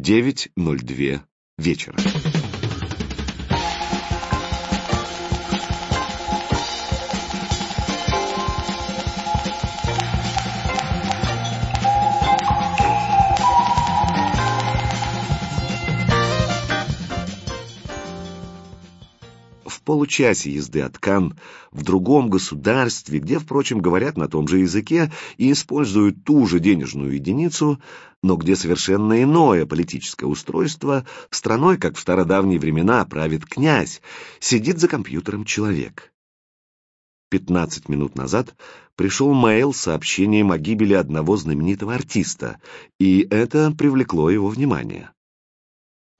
9.02 вечера. Получасе езды от Кан в другом государстве, где, впрочем, говорят на том же языке и используют ту же денежную единицу, но где совершенно иное политическое устройство, страной, как в стародавние времена, правит князь, сидит за компьютером человек. Пятнадцать минут назад пришел мейл с сообщением о гибели одного знаменитого артиста, и это привлекло его внимание.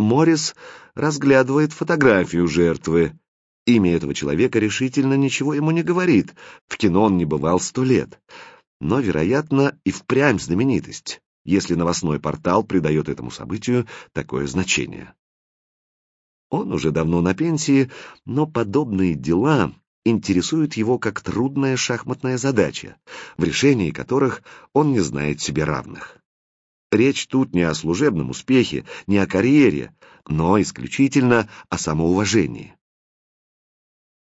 Моррис разглядывает фотографию жертвы. Имя этого человека решительно ничего ему не говорит, в кино он не бывал сто лет. Но, вероятно, и впрямь знаменитость если новостной портал придает этому событию такое значение. Он уже давно на пенсии, но подобные дела интересуют его как трудная шахматная задача, в решении которых он не знает себе равных. Речь тут не о служебном успехе, не о карьере, но исключительно о самоуважении.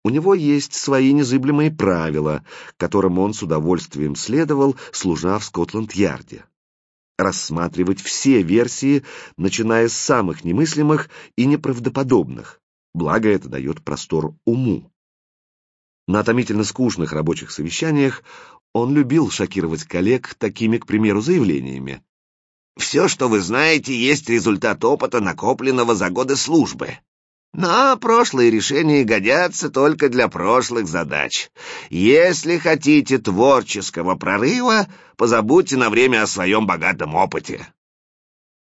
У него есть свои незыблемые правила, которым он с удовольствием следовал, служа в Скотланд-Ярде рассматривать все версии, начиная с самых немыслимых и неправдоподобных, благо это дает простор уму. На томительно скучных рабочих совещаниях он любил шокировать коллег такими, к примеру, заявлениями. «Все, что вы знаете, есть результат опыта, накопленного за годы службы. Но прошлые решения годятся только для прошлых задач. Если хотите творческого прорыва, позабудьте на время о своем богатом опыте.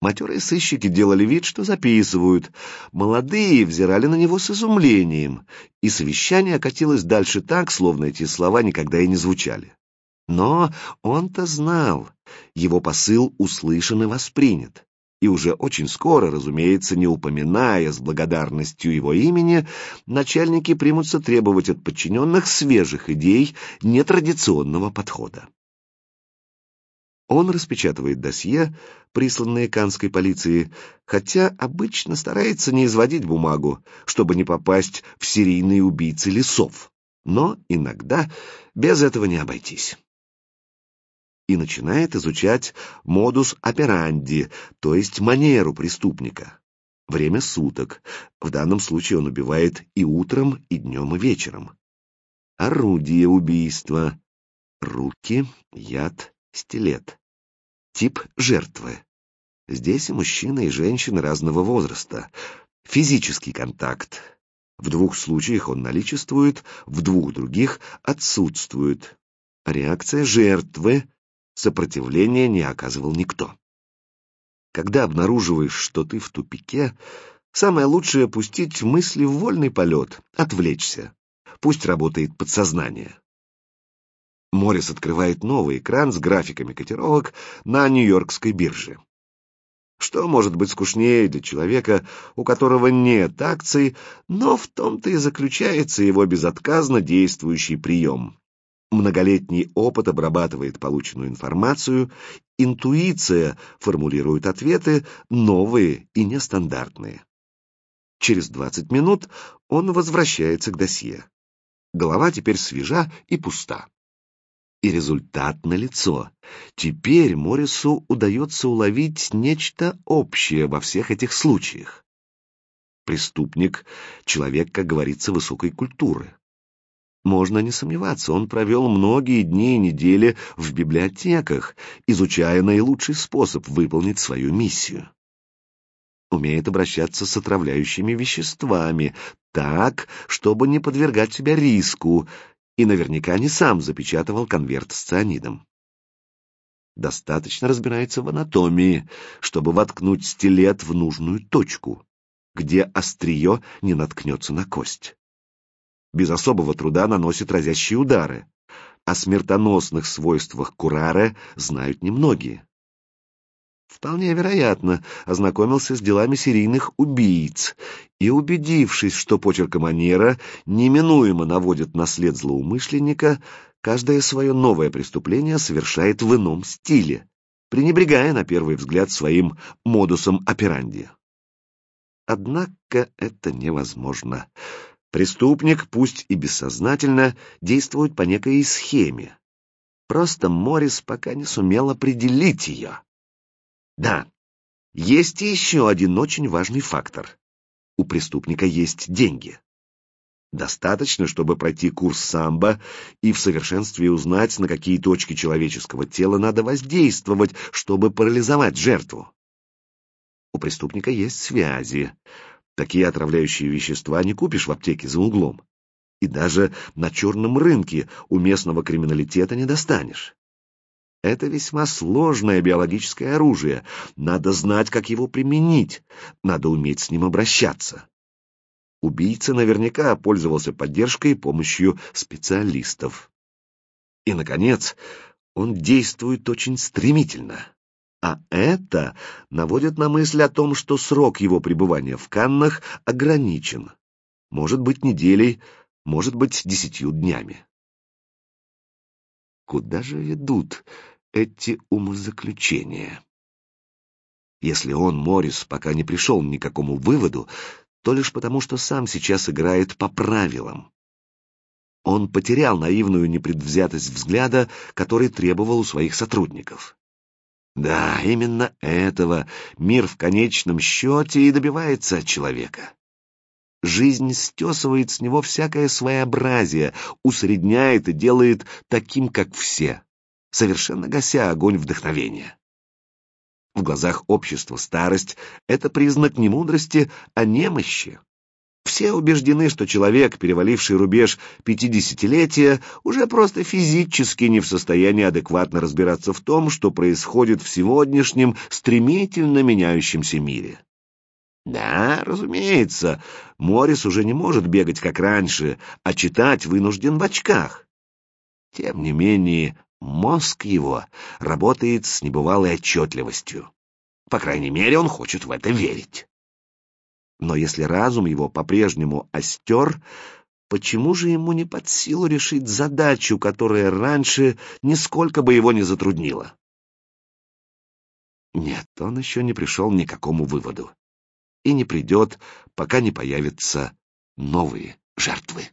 Матерые сыщики делали вид, что записывают. Молодые взирали на него с изумлением, и совещание катилось дальше так, словно эти слова никогда и не звучали. Но он-то знал, его посыл услышан и воспринят и уже очень скоро, разумеется, не упоминая с благодарностью его имени, начальники примутся требовать от подчиненных свежих идей нетрадиционного подхода. Он распечатывает досье, присланное канской полиции, хотя обычно старается не изводить бумагу, чтобы не попасть в серийные убийцы лесов. Но иногда без этого не обойтись и начинает изучать модус операнди, то есть манеру преступника. Время суток. В данном случае он убивает и утром, и днем, и вечером. Орудие убийства. Руки, яд, стилет. Тип жертвы. Здесь и мужчины, и женщины разного возраста. Физический контакт. В двух случаях он наличествует, в двух других отсутствует. Реакция жертвы сопротивления не оказывал никто. Когда обнаруживаешь, что ты в тупике, самое лучшее — пустить мысли в вольный полет, отвлечься. Пусть работает подсознание. Моррис открывает новый экран с графиками котировок на Нью-Йоркской бирже. Что может быть скучнее для человека, у которого нет акций, но в том-то и заключается его безотказно действующий прием. Многолетний опыт обрабатывает полученную информацию, интуиция формулирует ответы, новые и нестандартные. Через 20 минут он возвращается к досье. Голова теперь свежа и пуста. И результат налицо. Теперь Моррису удается уловить нечто общее во всех этих случаях. Преступник — человек, как говорится, высокой культуры. Можно не сомневаться, он провел многие дни и недели в библиотеках, изучая наилучший способ выполнить свою миссию. Умеет обращаться с отравляющими веществами так, чтобы не подвергать себя риску, и наверняка не сам запечатывал конверт с цианидом. Достаточно разбирается в анатомии, чтобы воткнуть стилет в нужную точку, где острие не наткнется на кость без особого труда наносит разящие удары. О смертоносных свойствах курара знают немногие. Вполне вероятно, ознакомился с делами серийных убийц и, убедившись, что почерк манера неминуемо наводит на след злоумышленника, каждое свое новое преступление совершает в ином стиле, пренебрегая на первый взгляд своим модусом операнди. Однако это невозможно. Преступник, пусть и бессознательно, действует по некой схеме. Просто Моррис пока не сумел определить ее. Да, есть еще один очень важный фактор. У преступника есть деньги. Достаточно, чтобы пройти курс самбо и в совершенстве узнать, на какие точки человеческого тела надо воздействовать, чтобы парализовать жертву. У преступника есть связи. Такие отравляющие вещества не купишь в аптеке за углом. И даже на черном рынке у местного криминалитета не достанешь. Это весьма сложное биологическое оружие. Надо знать, как его применить. Надо уметь с ним обращаться. Убийца наверняка пользовался поддержкой и помощью специалистов. И, наконец, он действует очень стремительно. А это наводит на мысль о том, что срок его пребывания в Каннах ограничен. Может быть, неделей, может быть, десятью днями. Куда же ведут эти умозаключения? Если он, Моррис, пока не пришел ни к какому выводу, то лишь потому, что сам сейчас играет по правилам. Он потерял наивную непредвзятость взгляда, который требовал у своих сотрудников. Да, именно этого мир в конечном счете и добивается от человека. Жизнь стесывает с него всякое своеобразие, усредняет и делает таким, как все, совершенно гася огонь вдохновения. В глазах общества старость — это признак не мудрости, а немощи. Все убеждены, что человек, переваливший рубеж пятидесятилетия, уже просто физически не в состоянии адекватно разбираться в том, что происходит в сегодняшнем стремительно меняющемся мире. Да, разумеется, Морис уже не может бегать как раньше, а читать вынужден в очках. Тем не менее, мозг его работает с небывалой отчетливостью. По крайней мере, он хочет в это верить. Но если разум его по-прежнему остер, почему же ему не под силу решить задачу, которая раньше нисколько бы его не затруднила? Нет, он еще не пришел ни к какому выводу. И не придет, пока не появятся новые жертвы.